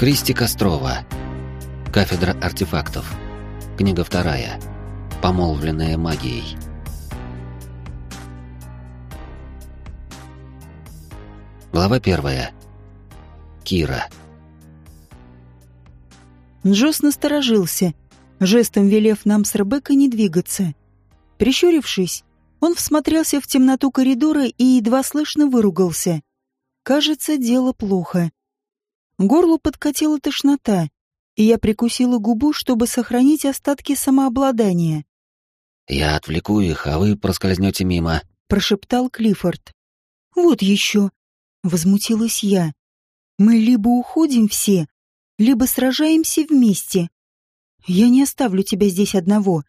Кристи Кострова. Кафедра артефактов. Книга вторая. Помолвленная магией. Глава первая. Кира. Джос насторожился, жестом велев нам с Ребеккой не двигаться. Прищурившись, он всмотрелся в темноту коридора и едва слышно выругался. Кажется, дело плохо. Горлу подкатила тошнота, и я прикусила губу, чтобы сохранить остатки самообладания. «Я отвлеку их, а вы проскользнете мимо», — прошептал Клиффорд. «Вот еще», — возмутилась я. «Мы либо уходим все, либо сражаемся вместе. Я не оставлю тебя здесь одного».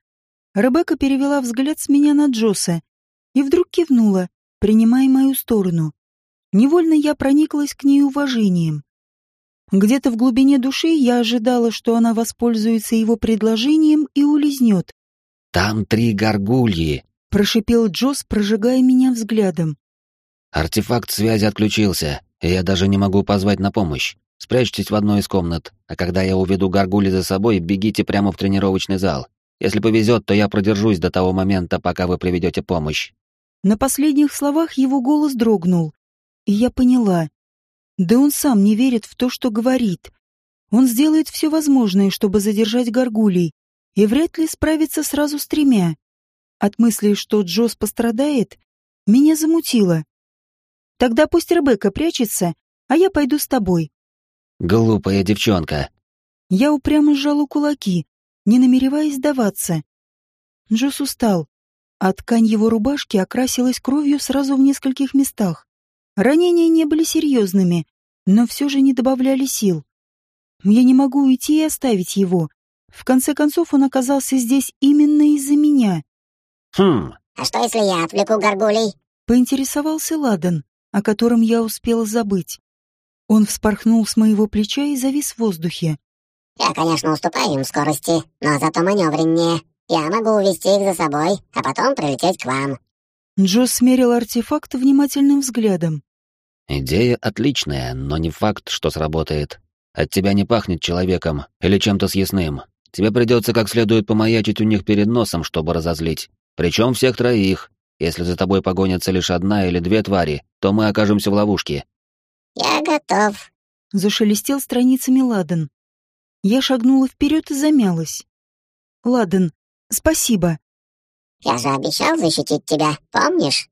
Ребекка перевела взгляд с меня на Джоса и вдруг кивнула, принимая мою сторону. Невольно я прониклась к ней уважением. Где-то в глубине души я ожидала, что она воспользуется его предложением и улизнет. «Там три горгульи», — прошипел Джос, прожигая меня взглядом. «Артефакт связи отключился, и я даже не могу позвать на помощь. Спрячьтесь в одной из комнат, а когда я уведу горгули за собой, бегите прямо в тренировочный зал. Если повезет, то я продержусь до того момента, пока вы приведете помощь». На последних словах его голос дрогнул, и я поняла. Да он сам не верит в то, что говорит. Он сделает все возможное, чтобы задержать горгулей, и вряд ли справится сразу с тремя. От мысли, что Джос пострадает, меня замутило. Тогда пусть Ребекка прячется, а я пойду с тобой. Глупая девчонка. Я упрямо сжала кулаки, не намереваясь сдаваться. Джос устал, а ткань его рубашки окрасилась кровью сразу в нескольких местах. Ранения не были серьезными, но все же не добавляли сил. Я не могу уйти и оставить его. В конце концов, он оказался здесь именно из-за меня. «Хм...» «А что, если я отвлеку горгулей?» — поинтересовался Ладан, о котором я успела забыть. Он вспорхнул с моего плеча и завис в воздухе. «Я, конечно, уступаю им скорости, но зато маневреннее. Я могу увести их за собой, а потом прилететь к вам. Джо смерил артефакт внимательным взглядом. «Идея отличная, но не факт, что сработает. От тебя не пахнет человеком или чем-то съестным. Тебе придется как следует помаячить у них перед носом, чтобы разозлить. Причем всех троих. Если за тобой погонятся лишь одна или две твари, то мы окажемся в ловушке». «Я готов», — зашелестел страницами Ладан. Я шагнула вперед и замялась. «Ладан, спасибо. Я же обещал защитить тебя, помнишь?»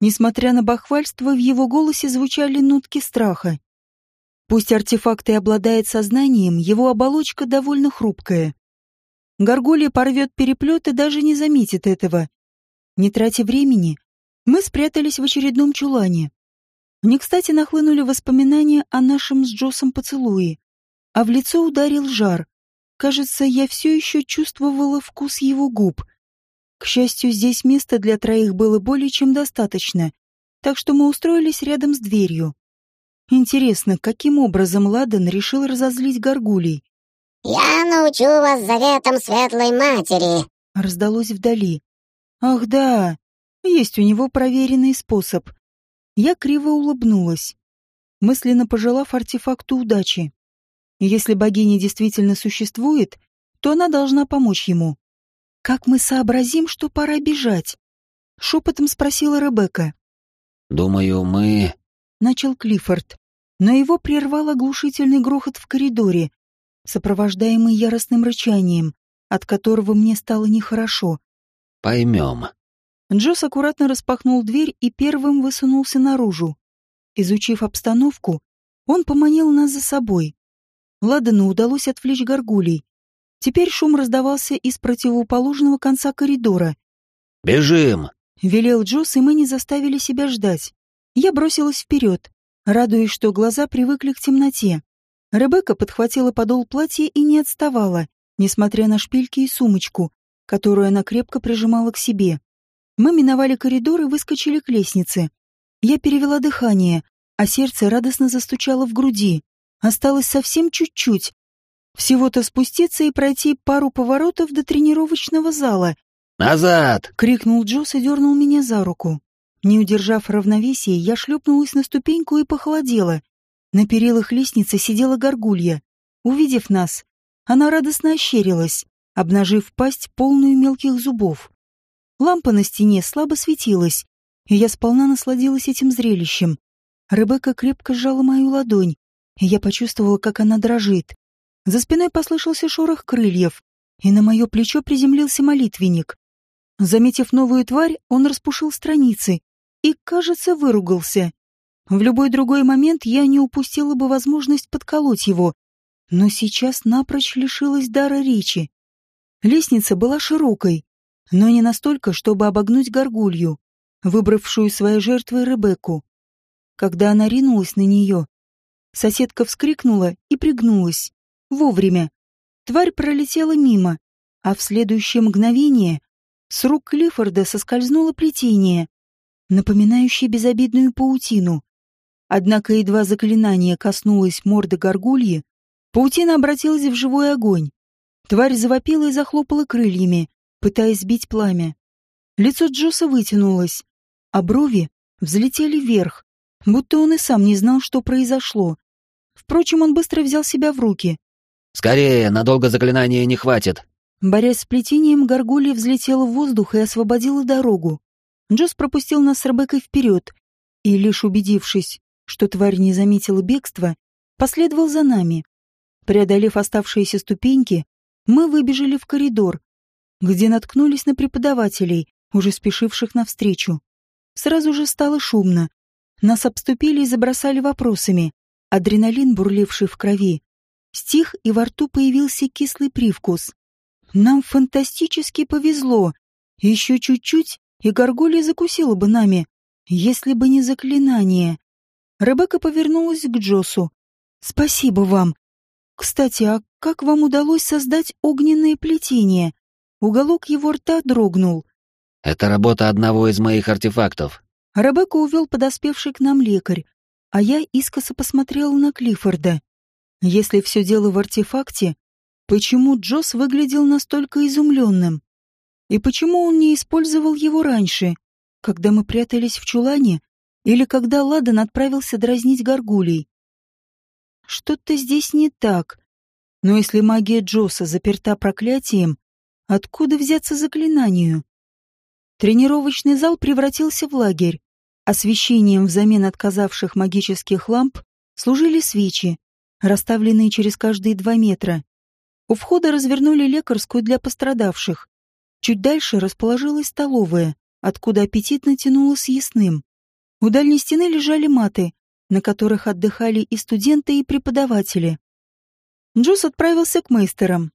Несмотря на бахвальство, в его голосе звучали нотки страха. Пусть артефакт и обладает сознанием, его оболочка довольно хрупкая. Горгулья порвет переплет и даже не заметит этого. Не тратя времени, мы спрятались в очередном чулане. Не кстати нахлынули воспоминания о нашем с Джосом поцелуе, а в лицо ударил жар. Кажется, я все еще чувствовала вкус его губ — к счастью, здесь места для троих было более чем достаточно, так что мы устроились рядом с дверью. Интересно, каким образом Ладан решил разозлить горгулей? «Я научу вас заветам Светлой Матери», — раздалось вдали. «Ах да, есть у него проверенный способ». Я криво улыбнулась, мысленно пожелав артефакту удачи. Если богиня действительно существует, то она должна помочь ему. «Как мы сообразим, что пора бежать?» — шепотом спросила Ребекка. «Думаю, мы...» — начал Клиффорд, но его прервал оглушительный грохот в коридоре, сопровождаемый яростным рычанием, от которого мне стало нехорошо. «Поймем». Джосс аккуратно распахнул дверь и первым высунулся наружу. Изучив обстановку, он поманил нас за собой. Ладану удалось отвлечь горгулей, Теперь шум раздавался из противоположного конца коридора. «Бежим!» — велел Джосс, и мы не заставили себя ждать. Я бросилась вперед, радуясь, что глаза привыкли к темноте. Ребекка подхватила подол платья и не отставала, несмотря на шпильки и сумочку, которую она крепко прижимала к себе. Мы миновали коридор и выскочили к лестнице. Я перевела дыхание, а сердце радостно застучало в груди. Осталось совсем чуть-чуть, всего-то спуститься и пройти пару поворотов до тренировочного зала. «Назад!» — крикнул Джос и дернул меня за руку. Не удержав равновесия, я шлепнулась на ступеньку и похолодела. На перилах лестницы сидела горгулья. Увидев нас, она радостно ощерилась, обнажив пасть полную мелких зубов. Лампа на стене слабо светилась, и я сполна насладилась этим зрелищем. Ребекка крепко сжала мою ладонь, и я почувствовала, как она дрожит. За спиной послышался шорох крыльев, и на мое плечо приземлился молитвенник. Заметив новую тварь, он распушил страницы и, кажется, выругался. В любой другой момент я не упустила бы возможность подколоть его, но сейчас напрочь лишилась дара речи. Лестница была широкой, но не настолько, чтобы обогнуть горгулью, выбравшую своей жертвой Ребекку. Когда она ринулась на нее, соседка вскрикнула и пригнулась. Вовремя. Тварь пролетела мимо, а в следующее мгновение с рук Клиффорда соскользнуло плетение, напоминающее безобидную паутину. Однако едва заклинание коснулось морды горгульи, паутина обратилась в живой огонь. Тварь завопила и захлопала крыльями, пытаясь сбить пламя. Лицо Джоса вытянулось, а брови взлетели вверх, будто он и сам не знал, что произошло. Впрочем, он быстро взял себя в руки. «Скорее, надолго заклинания не хватит!» Борясь с плетением, горгулья взлетела в воздух и освободила дорогу. Джос пропустил нас с Ребеккой вперед, и, лишь убедившись, что тварь не заметила бегства, последовал за нами. Преодолев оставшиеся ступеньки, мы выбежали в коридор, где наткнулись на преподавателей, уже спешивших навстречу. Сразу же стало шумно. Нас обступили и забросали вопросами. Адреналин, бурливший в крови, стих, и во рту появился кислый привкус. Нам фантастически повезло. Еще чуть-чуть, и горгулья закусила бы нами, если бы не заклинание. Ребекка повернулась к Джосу. «Спасибо вам. Кстати, а как вам удалось создать огненное плетение?» Уголок его рта дрогнул. «Это работа одного из моих артефактов». Ребекка увел подоспевший к нам лекарь, а я искоса посмотрела на Клиффорда. Если все дело в артефакте, почему Джосс выглядел настолько изумленным? И почему он не использовал его раньше, когда мы прятались в чулане или когда Ладан отправился дразнить горгулей? Что-то здесь не так. Но если магия Джосса заперта проклятием, откуда взяться заклинанию? Тренировочный зал превратился в лагерь. Освещением взамен отказавших магических ламп служили свечи, расставленные через каждые два метра. У входа развернули лекарскую для пострадавших. Чуть дальше расположилась столовая, откуда аппетитно тянуло съестным. У дальней стены лежали маты, на которых отдыхали и студенты, и преподаватели. Джус отправился к мейстерам,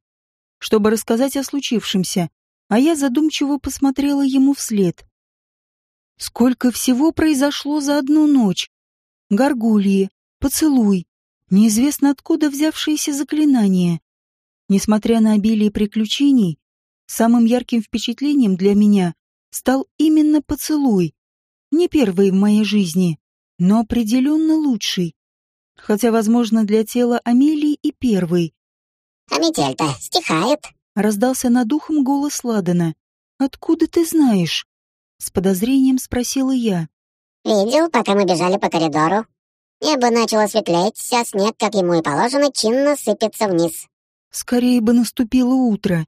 чтобы рассказать о случившемся, а я задумчиво посмотрела ему вслед. Сколько всего произошло за одну ночь. Горгульи, поцелуй, неизвестно откуда взявшиеся заклинания. Несмотря на обилие приключений, самым ярким впечатлением для меня стал именно поцелуй. Не первый в моей жизни, но определенно лучший. Хотя, возможно, для тела Амелии и первый. «А метель-то стихает», — раздался над ухом голос Ладана. «Откуда ты знаешь?» — с подозрением спросила я. «Видел, пока мы бежали по коридору. Небо начало светлеть, а снег, как ему и положено, чинно сыпется вниз. Скорее бы наступило утро.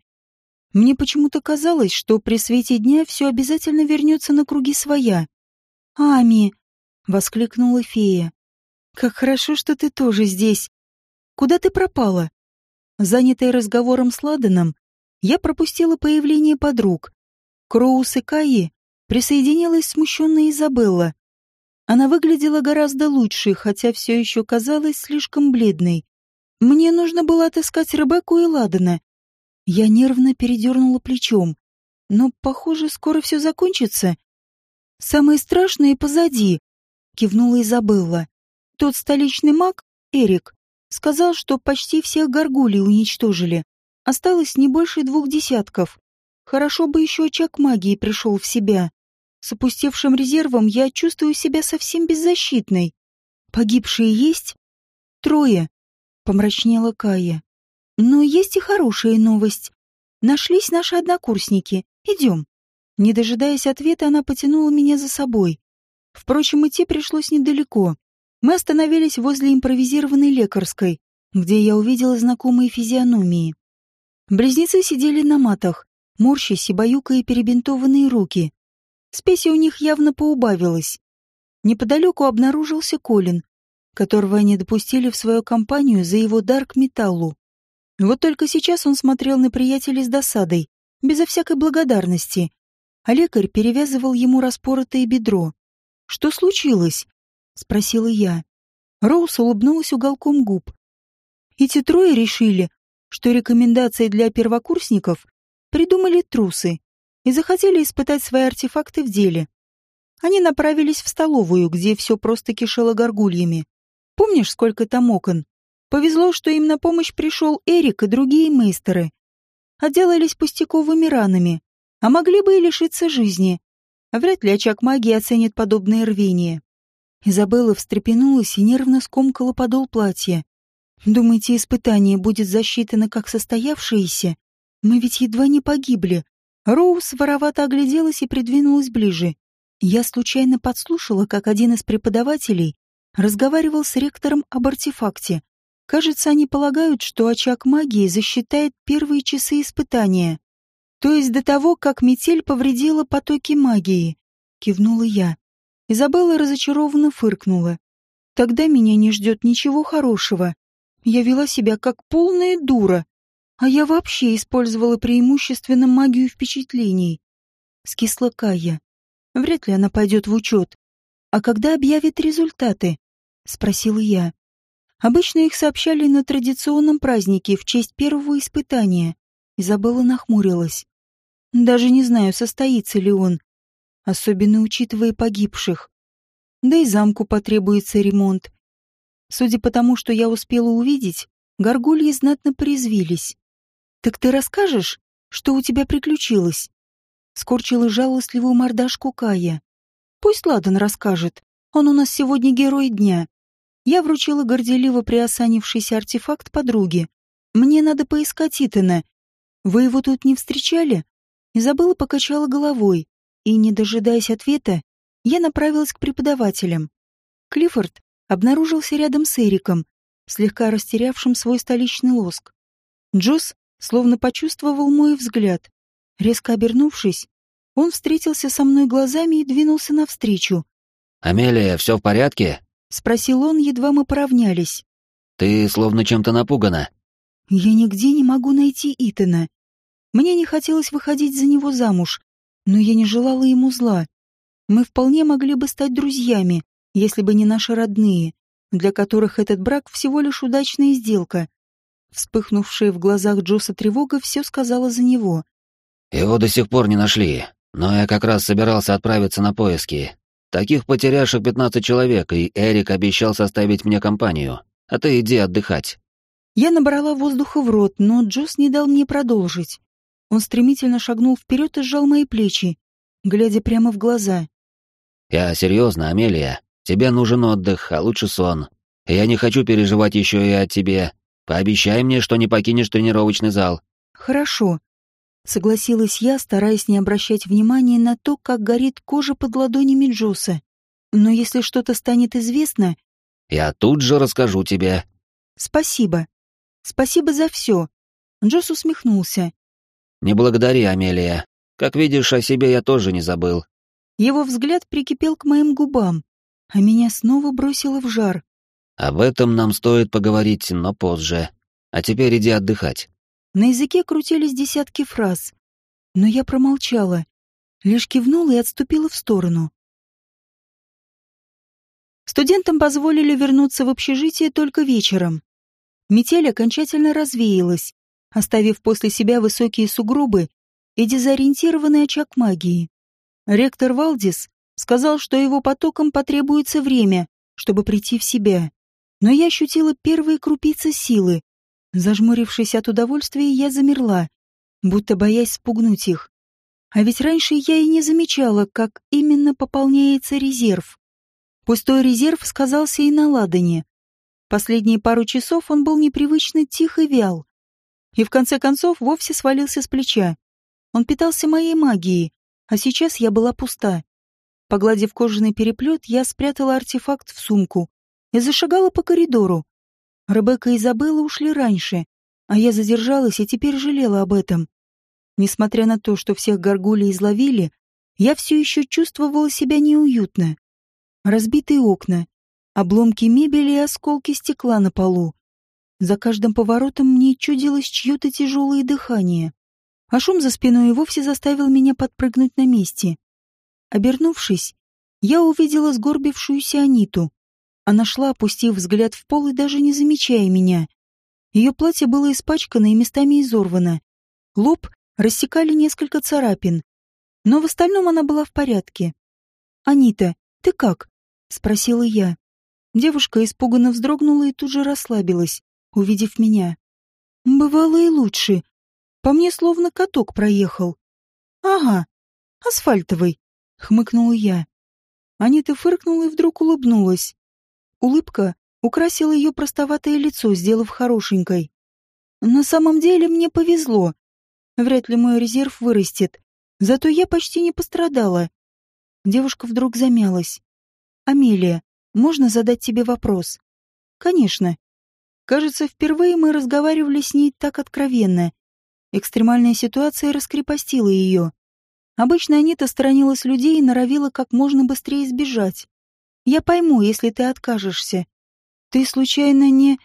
Мне почему-то казалось, что при свете дня все обязательно вернется на круги своя. «Ами!» — воскликнула фея. «Как хорошо, что ты тоже здесь. Куда ты пропала?» Занятая разговором с Ладаном, я пропустила появление подруг. Кроус и Каи присоединилась смущенная Изабелла. Она выглядела гораздо лучше, хотя все еще казалась слишком бледной. Мне нужно было отыскать Ребекку и Ладана. Я нервно передернула плечом. Но, похоже, скоро все закончится. Самое страшное позади, кивнула Изабелла. Тот столичный маг, Эрик, сказал, что почти всех горгулей уничтожили. Осталось не больше двух десятков. Хорошо бы еще очаг магии пришел в себя. С опустевшим резервом я чувствую себя совсем беззащитной. Погибшие есть? Трое. Помрачнела Кая. Но есть и хорошая новость. Нашлись наши однокурсники. Идем. Не дожидаясь ответа, она потянула меня за собой. Впрочем, идти пришлось недалеко. Мы остановились возле импровизированной лекарской, где я увидела знакомые физиономии. Близнецы сидели на матах, морщась и баюкая перебинтованные руки. Спеси у них явно поубавилось. Неподалеку обнаружился Колин, которого они допустили в свою компанию за его дар к металлу. Вот только сейчас он смотрел на приятеля с досадой, безо всякой благодарности, а лекарь перевязывал ему распоротое бедро. «Что случилось?» — спросила я. Роуз улыбнулась уголком губ. Эти трое решили, что рекомендации для первокурсников придумали трусы и захотели испытать свои артефакты в деле. Они направились в столовую, где все просто кишело горгульями. Помнишь, сколько там окон? Повезло, что им на помощь пришел Эрик и другие мейстеры. Отделались пустяковыми ранами, а могли бы и лишиться жизни. Вряд ли очаг магии оценит подобное рвение. Изабелла встрепенулась и нервно скомкала подол платья. «Думаете, испытание будет засчитано как состоявшееся? Мы ведь едва не погибли». Роуз воровато огляделась и придвинулась ближе. Я случайно подслушала, как один из преподавателей разговаривал с ректором об артефакте. Кажется, они полагают, что очаг магии засчитает первые часы испытания. То есть до того, как метель повредила потоки магии. Кивнула я. Изабелла разочарованно фыркнула. Тогда меня не ждет ничего хорошего. Я вела себя как полная дура. А я вообще использовала преимущественно магию впечатлений. Скисла Кая. Вряд ли она пойдет в учет. А когда объявят результаты? Спросила я. Обычно их сообщали на традиционном празднике в честь первого испытания. Изабелла нахмурилась. Даже не знаю, состоится ли он, особенно учитывая погибших. Да и замку потребуется ремонт. Судя по тому, что я успела увидеть, горгульи знатно порезвились. «Так ты расскажешь, что у тебя приключилось?» Скорчила жалостливую мордашку Кая. «Пусть Ладан расскажет. Он у нас сегодня герой дня. Я вручила горделиво приосанившийся артефакт подруге. Мне надо поискать Итана. Вы его тут не встречали?» Изабелла покачала головой, и, не дожидаясь ответа, я направилась к преподавателям. Клиффорд обнаружился рядом с Эриком, слегка растерявшим свой столичный лоск. Джосс словно почувствовал мой взгляд. Резко обернувшись, он встретился со мной глазами и двинулся навстречу. «Амелия, все в порядке?» — спросил он, едва мы поравнялись. «Ты словно чем-то напугана». «Я нигде не могу найти Итана. Мне не хотелось выходить за него замуж, но я не желала ему зла. Мы вполне могли бы стать друзьями, если бы не наши родные, для которых этот брак всего лишь удачная сделка. Вспыхнувшая в глазах Джоса тревога все сказала за него. «Его до сих пор не нашли, но я как раз собирался отправиться на поиски. Таких потеряшек пятнадцать человек, и Эрик обещал составить мне компанию. А ты иди отдыхать». Я набрала воздуха в рот, но Джос не дал мне продолжить. Он стремительно шагнул вперед и сжал мои плечи, глядя прямо в глаза. «Я серьезно, Амелия. Тебе нужен отдых, а лучше сон. Я не хочу переживать еще и о тебе. Пообещай мне, что не покинешь тренировочный зал». «Хорошо», — согласилась я, стараясь не обращать внимания на то, как горит кожа под ладонями Джоса. «Но если что-то станет известно...» «Я тут же расскажу тебе». «Спасибо. Спасибо за все». Джос усмехнулся. «Не благодари, Амелия. Как видишь, о себе я тоже не забыл». Его взгляд прикипел к моим губам, а меня снова бросило в жар. Об этом нам стоит поговорить, но позже. А теперь иди отдыхать. На языке крутились десятки фраз, но я промолчала, лишь кивнула и отступила в сторону. Студентам позволили вернуться в общежитие только вечером. Метель окончательно развеялась, оставив после себя высокие сугробы и дезориентированный очаг магии. Ректор Валдис сказал, что его потокам потребуется время, чтобы прийти в себя но я ощутила первые крупицы силы. Зажмурившись от удовольствия, я замерла, будто боясь спугнуть их. А ведь раньше я и не замечала, как именно пополняется резерв. Пустой резерв сказался и на ладоне. Последние пару часов он был непривычно тих и вял. И в конце концов вовсе свалился с плеча. Он питался моей магией, а сейчас я была пуста. Погладив кожаный переплет, я спрятала артефакт в сумку и зашагала по коридору. Ребекка и Изабелла ушли раньше, а я задержалась и теперь жалела об этом. Несмотря на то, что всех горгулей изловили, я все еще чувствовала себя неуютно. Разбитые окна, обломки мебели и осколки стекла на полу. За каждым поворотом мне чудилось чье-то тяжелое дыхание, а шум за спиной и вовсе заставил меня подпрыгнуть на месте. Обернувшись, я увидела сгорбившуюся Аниту. Она шла, опустив взгляд в пол и даже не замечая меня. Ее платье было испачкано и местами изорвано. Лоб рассекали несколько царапин. Но в остальном она была в порядке. «Анита, ты как?» — спросила я. Девушка испуганно вздрогнула и тут же расслабилась, увидев меня. «Бывало и лучше. По мне словно каток проехал». «Ага, асфальтовый», — хмыкнула я. Анита фыркнула и вдруг улыбнулась. Улыбка украсила ее простоватое лицо, сделав хорошенькой. На самом деле мне повезло. Вряд ли мой резерв вырастет. Зато я почти не пострадала. Девушка вдруг замялась. «Амелия, можно задать тебе вопрос?» «Конечно». Кажется, впервые мы разговаривали с ней так откровенно. Экстремальная ситуация раскрепостила ее. Обычно Анита сторонилась людей и норовила как можно быстрее сбежать. Я пойму, если ты откажешься. Ты случайно не...»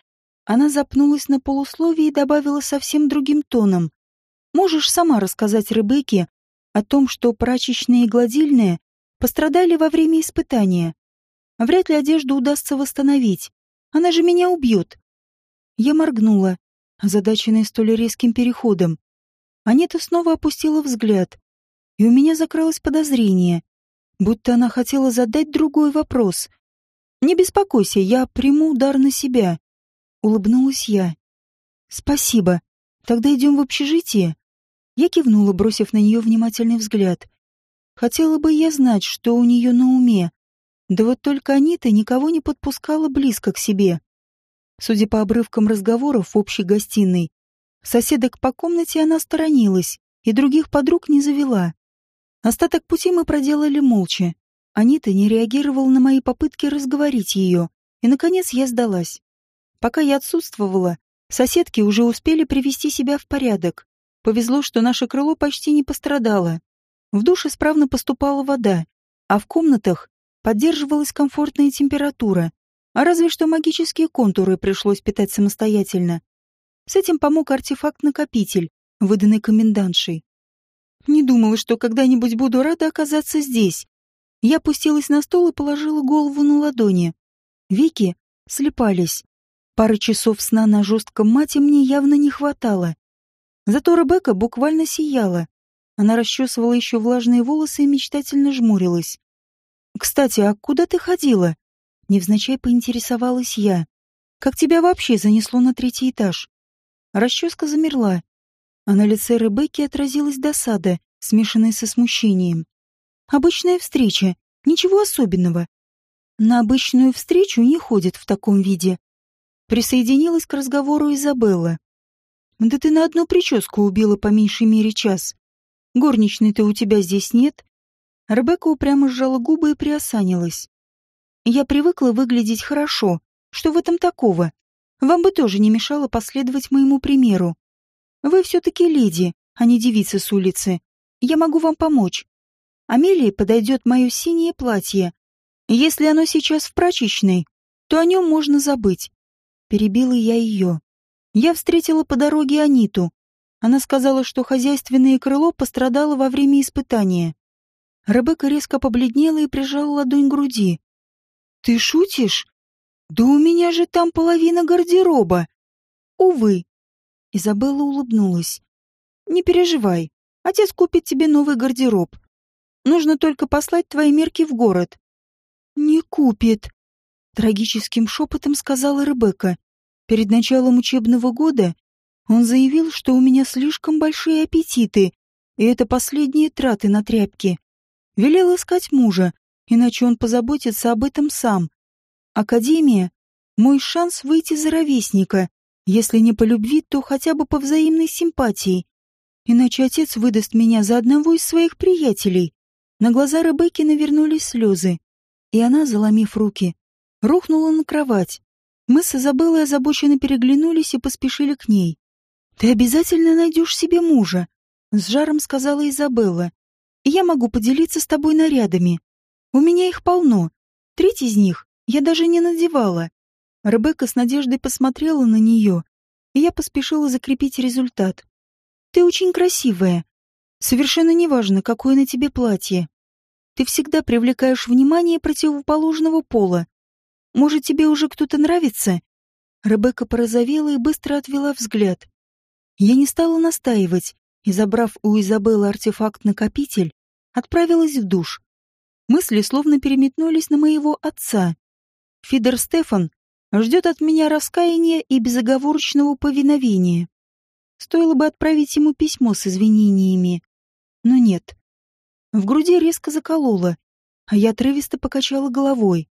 Она запнулась на полусловие и добавила совсем другим тоном. «Можешь сама рассказать Ребекке о том, что прачечная и гладильная пострадали во время испытания. Вряд ли одежду удастся восстановить. Она же меня убьет». Я моргнула, озадаченная столь резким переходом. Анета снова опустила взгляд, и у меня закралось подозрение будто она хотела задать другой вопрос. «Не беспокойся, я приму удар на себя», — улыбнулась я. «Спасибо. Тогда идем в общежитие?» Я кивнула, бросив на нее внимательный взгляд. Хотела бы я знать, что у нее на уме. Да вот только Анита никого не подпускала близко к себе. Судя по обрывкам разговоров в общей гостиной, соседок по комнате она сторонилась и других подруг не завела. Остаток пути мы проделали молча. Анита не реагировала на мои попытки разговорить ее, и, наконец, я сдалась. Пока я отсутствовала, соседки уже успели привести себя в порядок. Повезло, что наше крыло почти не пострадало. В душе справно поступала вода, а в комнатах поддерживалась комфортная температура, а разве что магические контуры пришлось питать самостоятельно. С этим помог артефакт-накопитель, выданный комендантшей. Не думала, что когда-нибудь буду рада оказаться здесь. Я опустилась на стол и положила голову на ладони. Веки слепались. Пары часов сна на жестком мате мне явно не хватало. Зато Ребекка буквально сияла. Она расчесывала еще влажные волосы и мечтательно жмурилась. «Кстати, а куда ты ходила?» Невзначай поинтересовалась я. «Как тебя вообще занесло на третий этаж?» Расческа замерла, а на лице Ребекки отразилась досада, смешанная со смущением. Обычная встреча, ничего особенного. На обычную встречу не ходят в таком виде. Присоединилась к разговору Изабелла. Да ты на одну прическу убила по меньшей мере час. Горничной-то у тебя здесь нет. Ребекка упрямо сжала губы и приосанилась. Я привыкла выглядеть хорошо. Что в этом такого? Вам бы тоже не мешало последовать моему примеру. Вы все-таки леди, а не девица с улицы. Я могу вам помочь. Амелии подойдет мое синее платье. Если оно сейчас в прачечной, то о нем можно забыть. Перебила я ее. Я встретила по дороге Аниту. Она сказала, что хозяйственное крыло пострадало во время испытания. Ребекка резко побледнела и прижала ладонь к груди. «Ты шутишь? Да у меня же там половина гардероба!» «Увы, Изабелла улыбнулась. «Не переживай. Отец купит тебе новый гардероб. Нужно только послать твои мерки в город». «Не купит», — трагическим шепотом сказала Ребекка. «Перед началом учебного года он заявил, что у меня слишком большие аппетиты, и это последние траты на тряпки. Велел искать мужа, иначе он позаботится об этом сам. Академия — мой шанс выйти за ровесника, если не по любви, то хотя бы по взаимной симпатии. Иначе отец выдаст меня за одного из своих приятелей. На глаза Ребекки навернулись слезы, и она, заломив руки, рухнула на кровать. Мы с Изабеллой озабоченно переглянулись и поспешили к ней. «Ты обязательно найдешь себе мужа», — с жаром сказала Изабелла. «И я могу поделиться с тобой нарядами. У меня их полно. Треть из них я даже не надевала». Ребекка с надеждой посмотрела на нее, и я поспешила закрепить результат. «Ты очень красивая. Совершенно неважно, какое на тебе платье. Ты всегда привлекаешь внимание противоположного пола. Может, тебе уже кто-то нравится?» Ребекка порозовела и быстро отвела взгляд. Я не стала настаивать и, забрав у Изабеллы артефакт-накопитель, отправилась в душ. Мысли словно переметнулись на моего отца. Фидер Стефан ждет от меня раскаяния и безоговорочного повиновения. Стоило бы отправить ему письмо с извинениями. Но нет. В груди резко закололо, а я отрывисто покачала головой.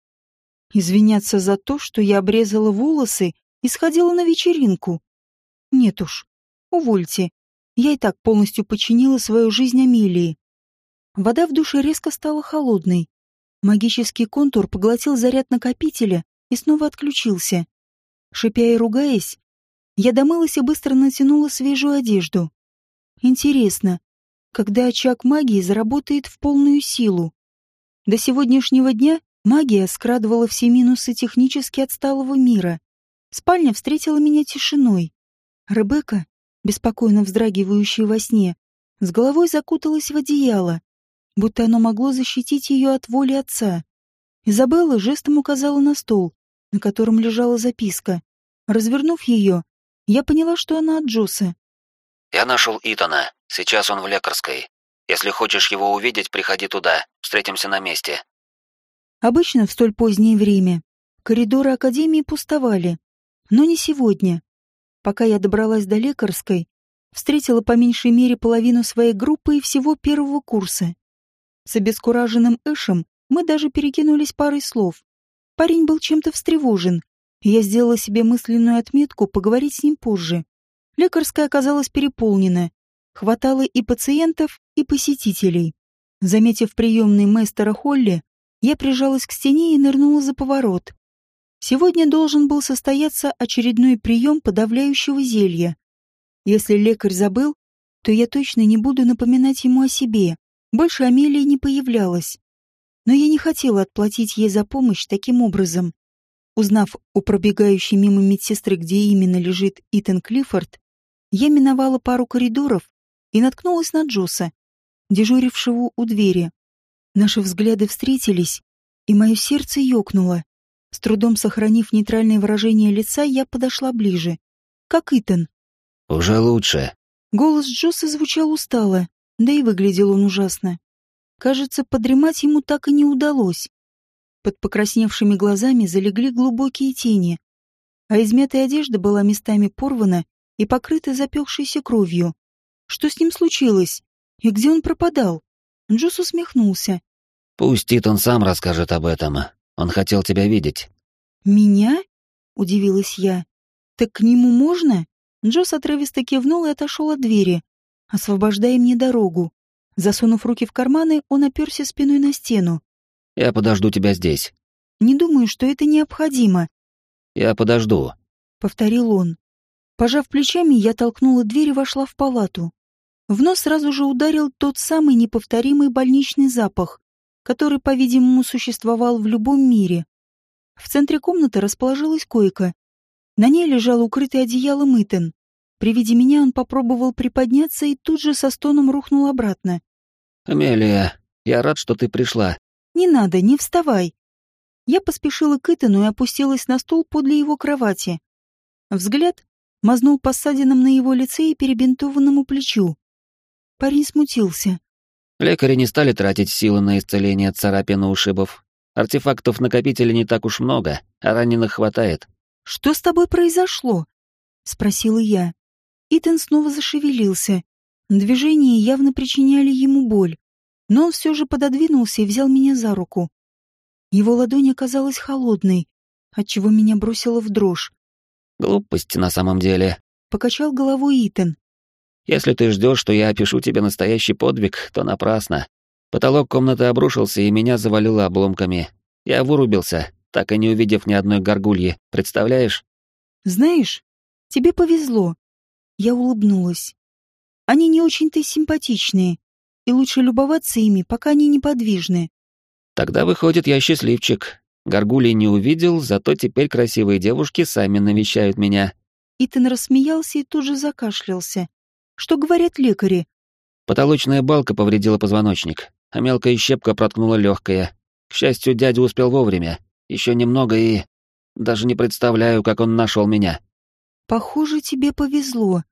Извиняться за то, что я обрезала волосы и сходила на вечеринку. Нет уж, увольте. Я и так полностью подчинила свою жизнь Амелии. Вода в душе резко стала холодной. Магический контур поглотил заряд накопителя и снова отключился. Шипя и ругаясь, я домылась и быстро натянула свежую одежду. Интересно, когда очаг магии заработает в полную силу? До сегодняшнего дня Магия скрадывала все минусы технически отсталого мира. Спальня встретила меня тишиной. Ребекка, беспокойно вздрагивающая во сне, с головой закуталась в одеяло, будто оно могло защитить ее от воли отца. Изабелла жестом указала на стол, на котором лежала записка. Развернув ее, я поняла, что она от Джоса. «Я нашел Итана. Сейчас он в лекарской. Если хочешь его увидеть, приходи туда. Встретимся на месте. Обычно в столь позднее время коридоры Академии пустовали, но не сегодня. Пока я добралась до лекарской, встретила по меньшей мере половину своей группы и всего первого курса. С обескураженным Эшем мы даже перекинулись парой слов. Парень был чем-то встревожен, я сделала себе мысленную отметку поговорить с ним позже. Лекарская оказалась переполнена. Хватало и пациентов, и посетителей. Заметив приемный мастера Холли, я прижалась к стене и нырнула за поворот. Сегодня должен был состояться очередной прием подавляющего зелья. Если лекарь забыл, то я точно не буду напоминать ему о себе. Больше Амелия не появлялась. Но я не хотела отплатить ей за помощь таким образом. Узнав у пробегающей мимо медсестры, где именно лежит Итан Клиффорд, я миновала пару коридоров и наткнулась на Джоса, дежурившего у двери. Наши взгляды встретились, и мое сердце ёкнуло. С трудом сохранив нейтральное выражение лица, я подошла ближе. Как Итан. «Уже лучше». Голос Джоса звучал устало, да и выглядел он ужасно. Кажется, подремать ему так и не удалось. Под покрасневшими глазами залегли глубокие тени, а измятая одежда была местами порвана и покрыта запекшейся кровью. Что с ним случилось? И где он пропадал? Джос усмехнулся. Пусть Титон сам расскажет об этом. Он хотел тебя видеть. Меня? Удивилась я. Так к нему можно? Джос отрывисто кивнул и отошел от двери, освобождая мне дорогу. Засунув руки в карманы, он оперся спиной на стену. «Я подожду тебя здесь». «Не думаю, что это необходимо». «Я подожду», — повторил он. Пожав плечами, я толкнула дверь и вошла в палату. В нос сразу же ударил тот самый неповторимый больничный запах, который, по-видимому, существовал в любом мире. В центре комнаты расположилась койка. На ней лежал укрытый одеялом Итан. При виде меня он попробовал приподняться и тут же со стоном рухнул обратно. «Амелия, я рад, что ты пришла». «Не надо, не вставай». Я поспешила к Итану и опустилась на стул подле его кровати. Взгляд мазнул по ссадинам на его лице и перебинтованному плечу. Парень смутился. Лекари не стали тратить силы на исцеление царапин и ушибов. Артефактов накопителя не так уж много, а раненых хватает. «Что с тобой произошло?» — спросила я. Итан снова зашевелился. Движения явно причиняли ему боль, но он все же пододвинулся и взял меня за руку. Его ладонь оказалась холодной, отчего меня бросило в дрожь. «Глупость на самом деле», — покачал головой Итан. Если ты ждешь, что я опишу тебе настоящий подвиг, то напрасно. Потолок комнаты обрушился, и меня завалило обломками. Я вырубился, так и не увидев ни одной горгульи, представляешь? Знаешь, тебе повезло. Я улыбнулась. Они не очень-то симпатичные, и лучше любоваться ими, пока они неподвижны. Тогда выходит, я счастливчик. Горгулей не увидел, зато теперь красивые девушки сами навещают меня. Итан рассмеялся и тут же закашлялся. Что говорят лекари? Потолочная балка повредила позвоночник, а мелкая щепка проткнула легкое. К счастью, дядя успел вовремя. Еще немного и... Даже не представляю, как он нашел меня. Похоже, тебе повезло.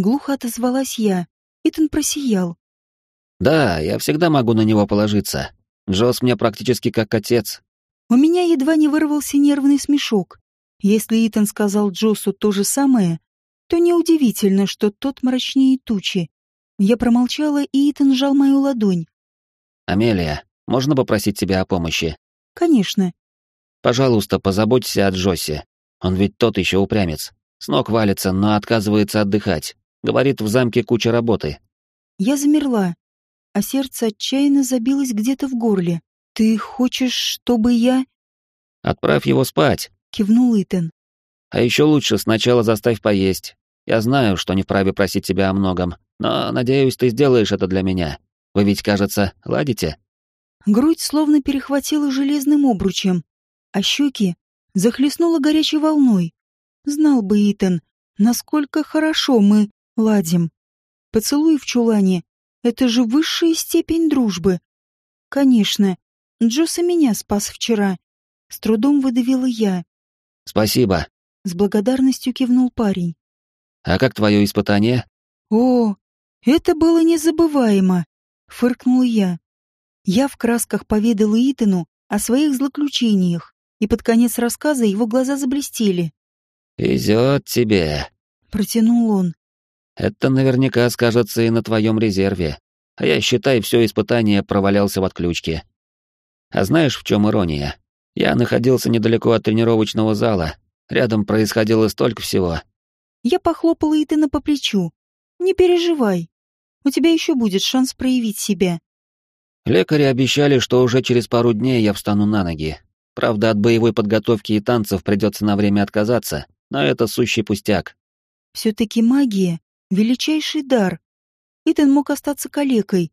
Глухо отозвалась я. Итан просиял. Да, я всегда могу на него положиться. Джос мне практически как отец. У меня едва не вырвался нервный смешок. Если Итан сказал Джосу то же самое, то неудивительно, что тот мрачнее тучи. Я промолчала, и Итан сжал мою ладонь. «Амелия, можно попросить тебя о помощи?» «Конечно». «Пожалуйста, позаботься о Джосе. Он ведь тот еще упрямец. С ног валится, но отказывается отдыхать. Говорит, в замке куча работы». Я замерла, а сердце отчаянно забилось где-то в горле. «Ты хочешь, чтобы я...» «Отправь его спать», — кивнул Итан. «А еще лучше сначала заставь поесть. Я знаю, что не вправе просить тебя о многом, но, надеюсь, ты сделаешь это для меня. Вы ведь, кажется, ладите?» Грудь словно перехватила железным обручем, а щеки захлестнула горячей волной. Знал бы Итан, насколько хорошо мы ладим. Поцелуй в чулане — это же высшая степень дружбы. Конечно, Джоса меня спас вчера. С трудом выдавила я. «Спасибо», — с благодарностью кивнул парень. «А как твое испытание?» «О, это было незабываемо», — фыркнула я. Я в красках поведала Итану о своих злоключениях, и под конец рассказа его глаза заблестели. «Везет тебе», — протянул он. «Это наверняка скажется и на твоем резерве. А я, считай, все испытание провалялся в отключке. А знаешь, в чем ирония? Я находился недалеко от тренировочного зала. Рядом происходило столько всего». Я похлопала Итана по плечу. «Не переживай. У тебя еще будет шанс проявить себя». Лекари обещали, что уже через пару дней я встану на ноги. Правда, от боевой подготовки и танцев придется на время отказаться, но это сущий пустяк. Все-таки магия — величайший дар. Итан мог остаться калекой,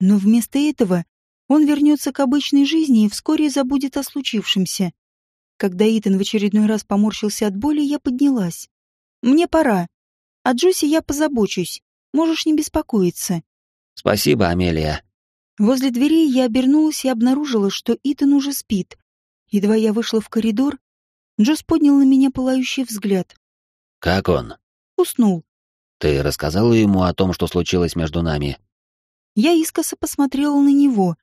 но вместо этого он вернется к обычной жизни и вскоре забудет о случившемся. Когда Итан в очередной раз поморщился от боли, я поднялась. «Мне пора. О Джусе я позабочусь. Можешь не беспокоиться». «Спасибо, Амелия». Возле дверей я обернулась и обнаружила, что Итан уже спит. Едва я вышла в коридор, Джос поднял на меня пылающий взгляд. «Как он?» Уснул. «Ты рассказала ему о том, что случилось между нами?» Я искоса посмотрела на него.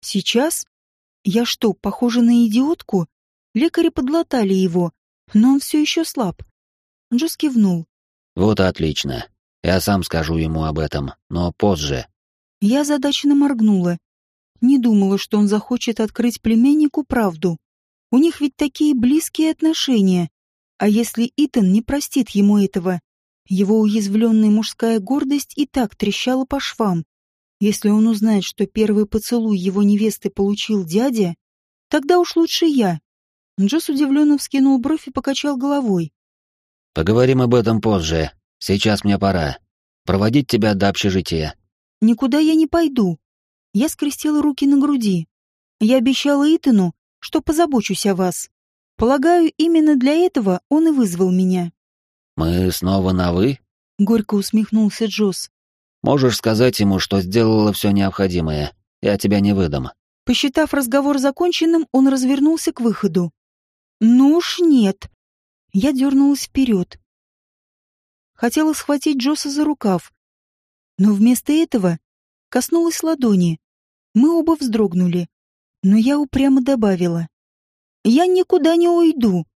«Сейчас? Я что, похожа на идиотку?» Лекари подлатали его, но он все еще слаб. Джос кивнул. «Вот отлично. Я сам скажу ему об этом, но позже». Я задачно моргнула. Не думала, что он захочет открыть племяннику правду. У них ведь такие близкие отношения. А если Итан не простит ему этого? Его уязвленная мужская гордость и так трещала по швам. Если он узнает, что первый поцелуй его невесты получил дядя, тогда уж лучше я. Джос удивленно вскинул бровь и покачал головой. «Поговорим об этом позже. Сейчас мне пора. Проводить тебя до общежития». «Никуда я не пойду». Я скрестила руки на груди. Я обещала Итану, что позабочусь о вас. Полагаю, именно для этого он и вызвал меня». «Мы снова на «вы»?» — горько усмехнулся Джосс. «Можешь сказать ему, что сделала все необходимое. Я тебя не выдам». Посчитав разговор законченным, он развернулся к выходу. «Ну уж нет». Я дернулась вперед. Хотела схватить Джосса за рукав, но вместо этого коснулась ладони. Мы оба вздрогнули но я упрямо добавила. «Я никуда не уйду.